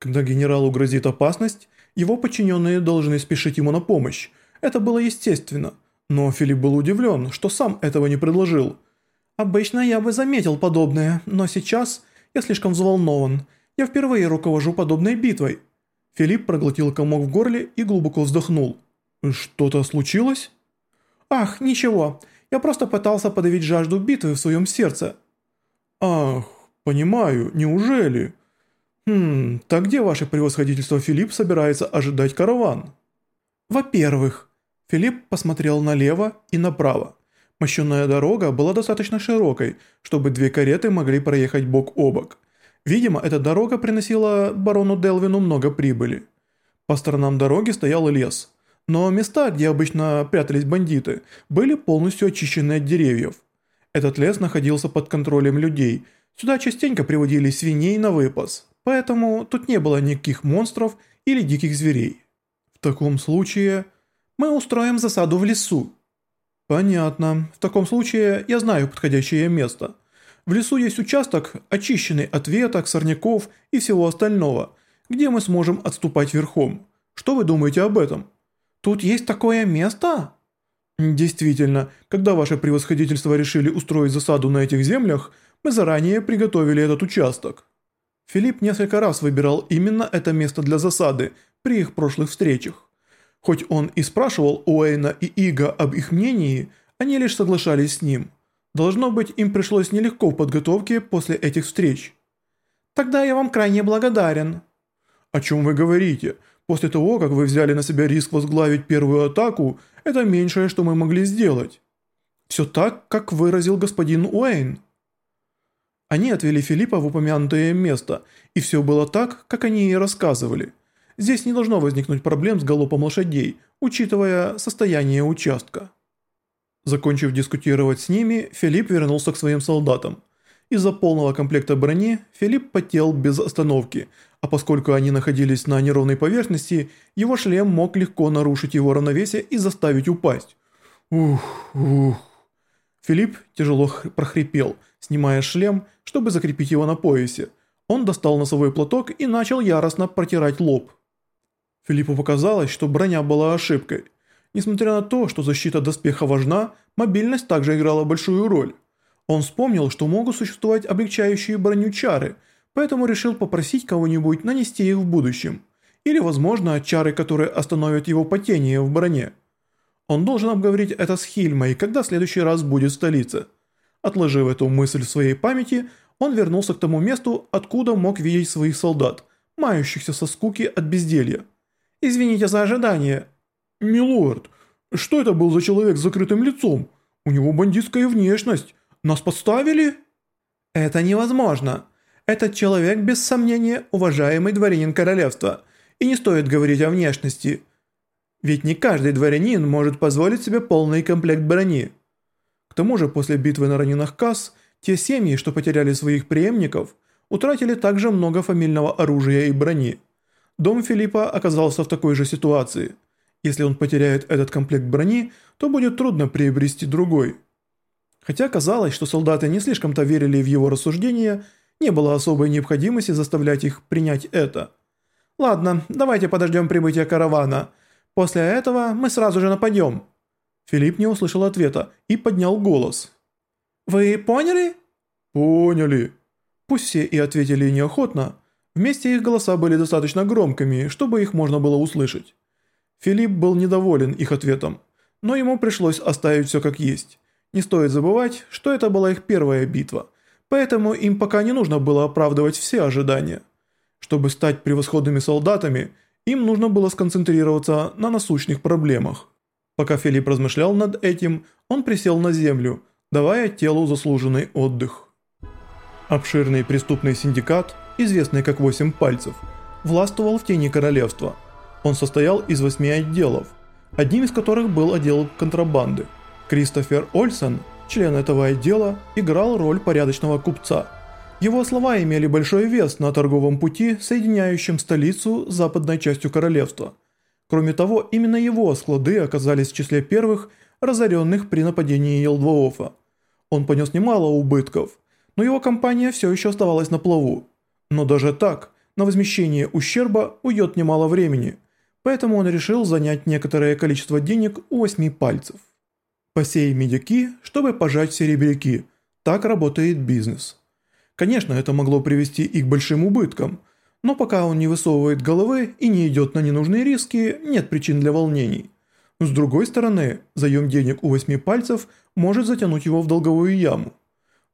Когда генералу грозит опасность, его подчиненные должны спешить ему на помощь. Это было естественно. Но Филипп был удивлен, что сам этого не предложил. «Обычно я бы заметил подобное, но сейчас я слишком взволнован. Я впервые руковожу подобной битвой». Филипп проглотил комок в горле и глубоко вздохнул. «Что-то случилось?» «Ах, ничего. Я просто пытался подавить жажду битвы в своем сердце». «Ах, понимаю, неужели?» «Хм, так где ваше превосходительство Филипп собирается ожидать караван?» «Во-первых...» Филипп посмотрел налево и направо. Мощенная дорога была достаточно широкой, чтобы две кареты могли проехать бок о бок. Видимо, эта дорога приносила барону Делвину много прибыли. По сторонам дороги стоял лес, но места, где обычно прятались бандиты, были полностью очищены от деревьев. Этот лес находился под контролем людей, сюда частенько приводили свиней на выпас поэтому тут не было никаких монстров или диких зверей. В таком случае мы устроим засаду в лесу. Понятно. В таком случае я знаю подходящее место. В лесу есть участок, очищенный от веток, сорняков и всего остального, где мы сможем отступать верхом. Что вы думаете об этом? Тут есть такое место? Действительно, когда ваше превосходительство решили устроить засаду на этих землях, мы заранее приготовили этот участок. Филипп несколько раз выбирал именно это место для засады при их прошлых встречах. Хоть он и спрашивал Уэйна и Ига об их мнении, они лишь соглашались с ним. Должно быть, им пришлось нелегко в подготовке после этих встреч. «Тогда я вам крайне благодарен». «О чем вы говорите? После того, как вы взяли на себя риск возглавить первую атаку, это меньшее, что мы могли сделать». «Все так, как выразил господин Уэйн». Они отвели Филиппа в упомянутое место, и все было так, как они и рассказывали. Здесь не должно возникнуть проблем с галопом лошадей, учитывая состояние участка. Закончив дискутировать с ними, Филипп вернулся к своим солдатам. Из-за полного комплекта брони Филипп потел без остановки, а поскольку они находились на неровной поверхности, его шлем мог легко нарушить его равновесие и заставить упасть. Ух, ух. Филипп тяжело прохрипел, снимая шлем, чтобы закрепить его на поясе. Он достал носовой платок и начал яростно протирать лоб. Филиппу показалось, что броня была ошибкой. Несмотря на то, что защита доспеха важна, мобильность также играла большую роль. Он вспомнил, что могут существовать облегчающие броню чары, поэтому решил попросить кого-нибудь нанести их в будущем. Или, возможно, чары, которые остановят его потение в броне. Он должен обговорить это с Хильмой, когда в следующий раз будет в столице. Отложив эту мысль в своей памяти, он вернулся к тому месту, откуда мог видеть своих солдат, мающихся со скуки от безделья. «Извините за ожидание». «Милорд, что это был за человек с закрытым лицом? У него бандитская внешность. Нас подставили?» «Это невозможно. Этот человек, без сомнения, уважаемый дворянин королевства. И не стоит говорить о внешности. Ведь не каждый дворянин может позволить себе полный комплект брони. К тому же после битвы на раненых касс, те семьи, что потеряли своих преемников, утратили также много фамильного оружия и брони. Дом Филиппа оказался в такой же ситуации. Если он потеряет этот комплект брони, то будет трудно приобрести другой. Хотя казалось, что солдаты не слишком-то верили в его рассуждения, не было особой необходимости заставлять их принять это. «Ладно, давайте подождем прибытия каравана», После этого мы сразу же нападем». Филипп не услышал ответа и поднял голос. «Вы поняли?» «Поняли». Пусть все и ответили неохотно, вместе их голоса были достаточно громкими, чтобы их можно было услышать. Филипп был недоволен их ответом, но ему пришлось оставить все как есть. Не стоит забывать, что это была их первая битва, поэтому им пока не нужно было оправдывать все ожидания. Чтобы стать превосходными солдатами – им нужно было сконцентрироваться на насущных проблемах. Пока Филипп размышлял над этим, он присел на землю, давая телу заслуженный отдых. Обширный преступный синдикат, известный как «Восемь пальцев», властвовал в тени королевства. Он состоял из восьми отделов, одним из которых был отдел контрабанды. Кристофер Ольсен, член этого отдела, играл роль порядочного купца – его слова имели большой вес на торговом пути, соединяющем столицу с западной частью королевства. Кроме того, именно его склады оказались в числе первых разоренных при нападении Елдвоофа. Он понес немало убытков, но его компания все еще оставалась на плаву. Но даже так, на возмещение ущерба уйдет немало времени, поэтому он решил занять некоторое количество денег у восьми пальцев. Посей медяки, чтобы пожать серебряки. Так работает бизнес. Конечно, это могло привести и к большим убыткам, но пока он не высовывает головы и не идет на ненужные риски, нет причин для волнений. С другой стороны, заем денег у восьми пальцев может затянуть его в долговую яму.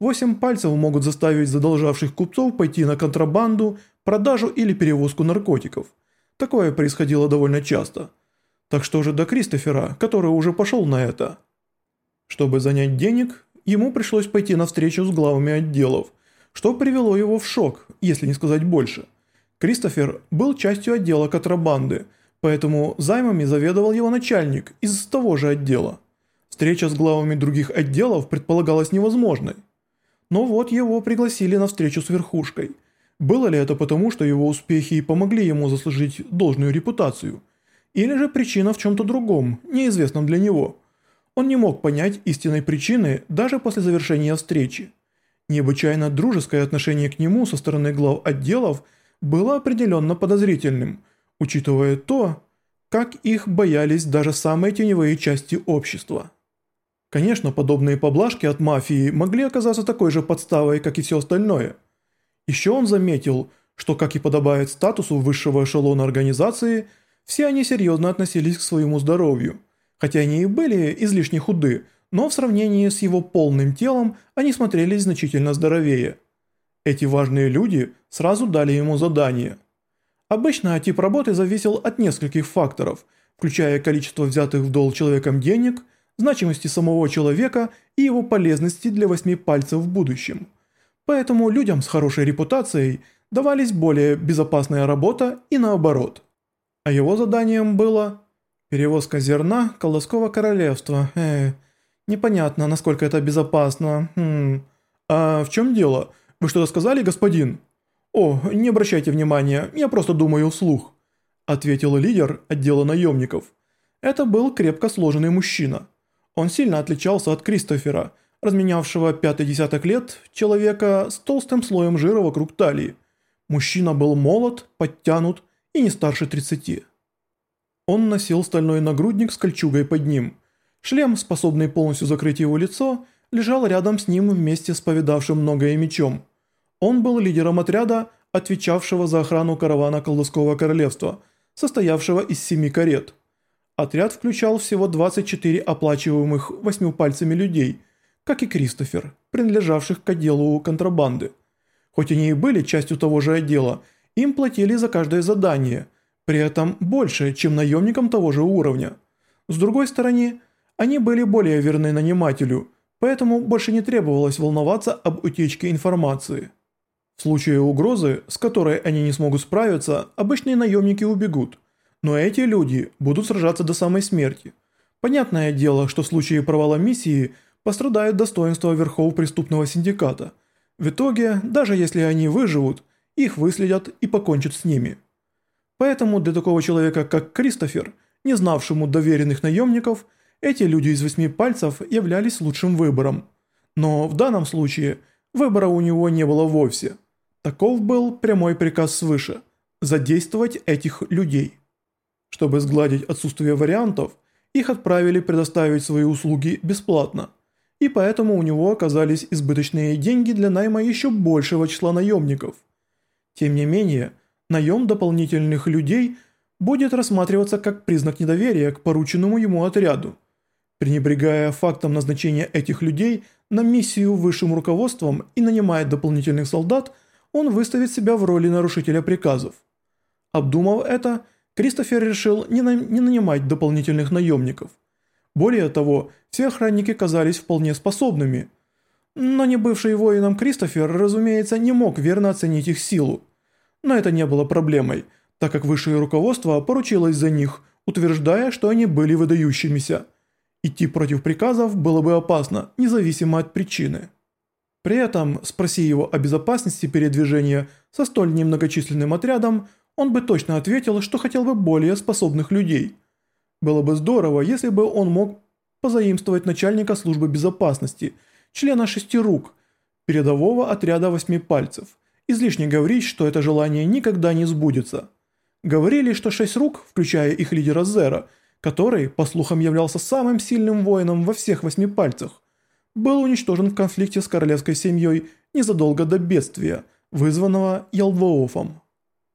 Восемь пальцев могут заставить задолжавших купцов пойти на контрабанду, продажу или перевозку наркотиков. Такое происходило довольно часто. Так что же до Кристофера, который уже пошел на это? Чтобы занять денег, ему пришлось пойти на встречу с главами отделов, что привело его в шок, если не сказать больше. Кристофер был частью отдела контрабанды, поэтому займами заведовал его начальник из того же отдела. Встреча с главами других отделов предполагалась невозможной. Но вот его пригласили на встречу с верхушкой. Было ли это потому, что его успехи помогли ему заслужить должную репутацию? Или же причина в чем-то другом, неизвестном для него? Он не мог понять истинной причины даже после завершения встречи. Необычайно дружеское отношение к нему со стороны глав отделов было определенно подозрительным, учитывая то, как их боялись даже самые теневые части общества. Конечно, подобные поблажки от мафии могли оказаться такой же подставой, как и все остальное. Еще он заметил, что, как и подобает статусу высшего эшелона организации, все они серьезно относились к своему здоровью. Хотя они и были излишне худы, но в сравнении с его полным телом они смотрелись значительно здоровее. Эти важные люди сразу дали ему задание. Обычно тип работы зависел от нескольких факторов, включая количество взятых в долг человеком денег – значимости самого человека и его полезности для восьми пальцев в будущем. Поэтому людям с хорошей репутацией давались более безопасная работа и наоборот. А его заданием было перевозка зерна колдовского королевства. Э, непонятно, насколько это безопасно. Хм. А в чем дело? Вы что-то сказали, господин? О, не обращайте внимания, я просто думаю вслух, ответил лидер отдела наемников. Это был крепко сложенный мужчина. Он сильно отличался от Кристофера, разменявшего пятый десяток лет человека с толстым слоем жира вокруг талии. Мужчина был молод, подтянут и не старше 30. Он носил стальной нагрудник с кольчугой под ним. Шлем, способный полностью закрыть его лицо, лежал рядом с ним вместе с повидавшим многое мечом. Он был лидером отряда, отвечавшего за охрану каравана колдовского королевства, состоявшего из семи карет. Отряд включал всего 24 оплачиваемых восьми пальцами людей, как и Кристофер, принадлежавших к отделу контрабанды. Хоть они и были частью того же отдела, им платили за каждое задание, при этом больше, чем наемникам того же уровня. С другой стороны, они были более верны нанимателю, поэтому больше не требовалось волноваться об утечке информации. В случае угрозы, с которой они не смогут справиться, обычные наемники убегут – но эти люди будут сражаться до самой смерти. Понятное дело, что в случае провала миссии пострадает достоинство верхов преступного синдиката. В итоге, даже если они выживут, их выследят и покончат с ними. Поэтому для такого человека, как Кристофер, не знавшему доверенных наемников, эти люди из восьми пальцев являлись лучшим выбором. Но в данном случае выбора у него не было вовсе. Таков был прямой приказ свыше – задействовать этих людей. Чтобы сгладить отсутствие вариантов, их отправили предоставить свои услуги бесплатно, и поэтому у него оказались избыточные деньги для найма еще большего числа наемников. Тем не менее, наем дополнительных людей будет рассматриваться как признак недоверия к порученному ему отряду. Пренебрегая фактом назначения этих людей на миссию высшим руководством и нанимая дополнительных солдат, он выставит себя в роли нарушителя приказов. Обдумав это, Кристофер решил не, на, не нанимать дополнительных наемников. Более того, все охранники казались вполне способными. Но не бывший воином Кристофер, разумеется, не мог верно оценить их силу. Но это не было проблемой, так как высшее руководство поручилось за них, утверждая, что они были выдающимися. Идти против приказов было бы опасно, независимо от причины. При этом, спроси его о безопасности передвижения со столь немногочисленным отрядом, он бы точно ответил, что хотел бы более способных людей. Было бы здорово, если бы он мог позаимствовать начальника службы безопасности, члена шести рук, передового отряда восьми пальцев, Излишне говорить, что это желание никогда не сбудется. Говорили, что шесть рук, включая их лидера Зера, который, по слухам, являлся самым сильным воином во всех восьми пальцах, был уничтожен в конфликте с королевской семьей незадолго до бедствия, вызванного Ялдвоофом.